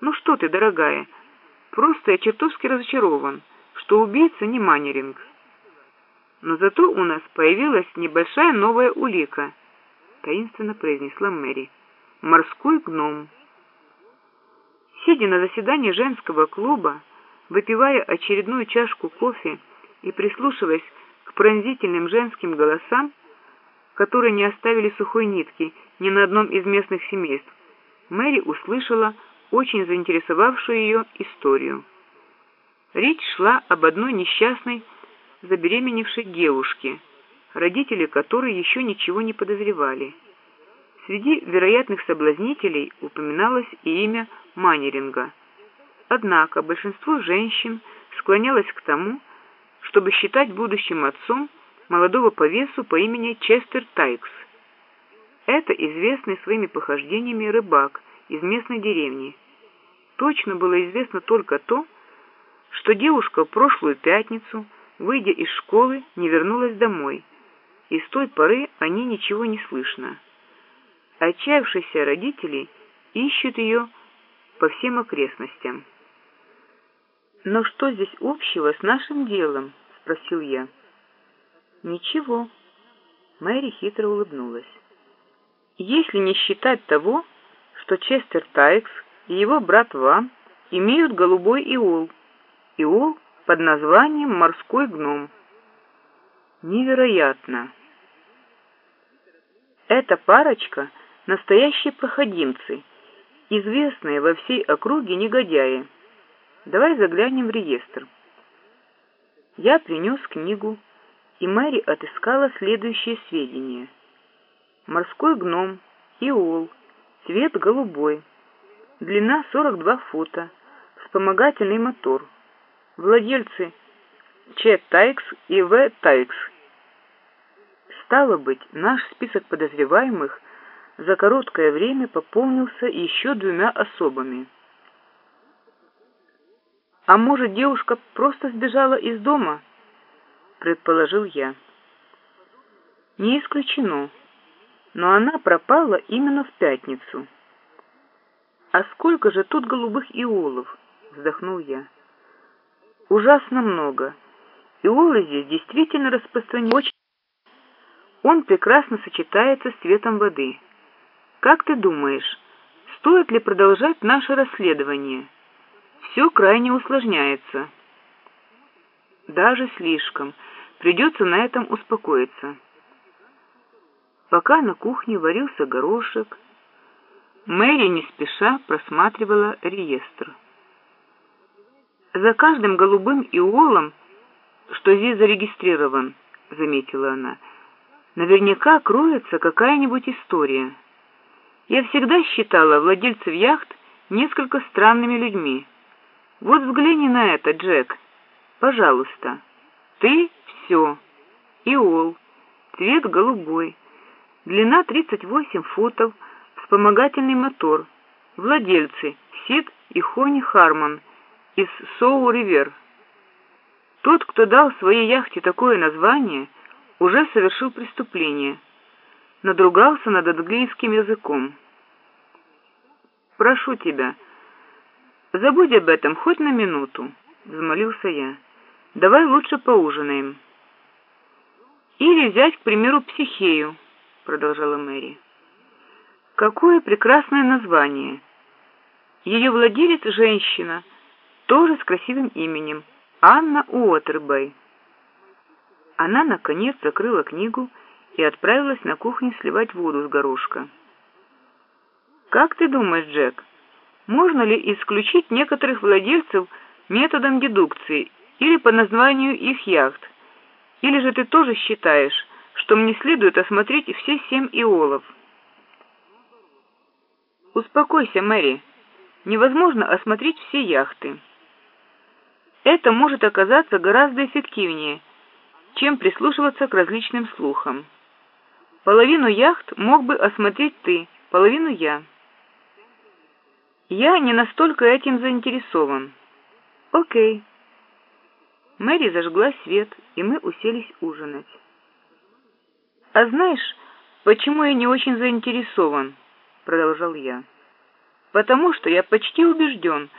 Ну что ты, дорогая, просто я чертовски разочарован, что убийца не Маннеринг. Но зато у нас появилась небольшая новая улика, таинственно произнесла Мэри. Морской гном. Сидя на заседании женского клуба, выпивая очередную чашку кофе и прислушиваясь к пронзительным женским голосам, которые не оставили сухой нитки ни на одном из местных семейств, Мэри услышала очень заинтересовавшую ее историю. Речь шла об одной несчастной, забеременевшей девушке, родители которой еще ничего не подозревали. Среди вероятных соблазнителей упоминалось и имя Маннеринга. Однако большинство женщин склонялось к тому, чтобы считать будущим отцом молодого повесу по имени Честер Тайкс. Это известный своими похождениями рыбак из местной деревни. Точно было известно только то, что девушка прошлую пятницу, выйдя из школы, не вернулась домой, и с той поры о ней ничего не слышно. Отчаявшиеся родители ищут ее по всем окрестностям. «Но что здесь общего с нашим делом?» — спросил я. «Ничего». Мэри хитро улыбнулась. «Если не считать того, что Честер Тайкс и его брат Вам имеют голубой иол, иол под названием «Морской гном». Невероятно! Эта парочка — настоящие проходимцы, известные во всей округе негодяи. Давай заглянем в реестр. Я принес книгу, и Мэри отыскала следующие сведения. Морской гном, иол, цвет голубой, длина 42 фута, вспомогательный мотор. Владельцы Ч. Тайкс и В. Тайкс. Стало быть, наш список подозреваемых за короткое время пополнился еще двумя особами. «А может, девушка просто сбежала из дома?» — предположил я. «Не исключено, но она пропала именно в пятницу». «А сколько же тут голубых иолов?» — вздохнул я. «Ужасно много. Иолы здесь действительно распространены. Он прекрасно сочетается с цветом воды. Как ты думаешь, стоит ли продолжать наше расследование?» все крайне усложняется. Даже слишком. Придется на этом успокоиться. Пока на кухне варился горошек, Мэри не спеша просматривала реестр. «За каждым голубым иолом, что здесь зарегистрирован, — заметила она, — наверняка кроется какая-нибудь история. Я всегда считала владельцев яхт несколько странными людьми. Вот взгляни на это, Джек. Пожалуйста. Ты все. Иол. Цвет голубой. Длина 38 футов. Вспомогательный мотор. Владельцы Сид и Хони Харман из Соу-Ривер. Тот, кто дал своей яхте такое название, уже совершил преступление. Надругался над английским языком. «Прошу тебя», «Забудь об этом хоть на минуту», — взмолился я. «Давай лучше поужинаем». «Или взять, к примеру, психею», — продолжала Мэри. «Какое прекрасное название! Ее владелец — женщина, тоже с красивым именем, Анна Уотербей». Она, наконец, закрыла книгу и отправилась на кухню сливать воду с горошка. «Как ты думаешь, Джек?» можно ли исключить некоторых владельцев методом дедукции или по названию их яхт? Или же ты тоже считаешь, что мне следует осмотреть все семь иолов? Успокойся, Мэри. Невозможно осмотреть все яхты. Это может оказаться гораздо эффективнее, чем прислушиваться к различным слухам. Половину яхт мог бы осмотреть ты, половину я. Я не настолько этим заинтересован. Окей. Мэри зажгла свет, и мы уселись ужинать. А знаешь, почему я не очень заинтересован? Продолжал я. потому что я почти убежден,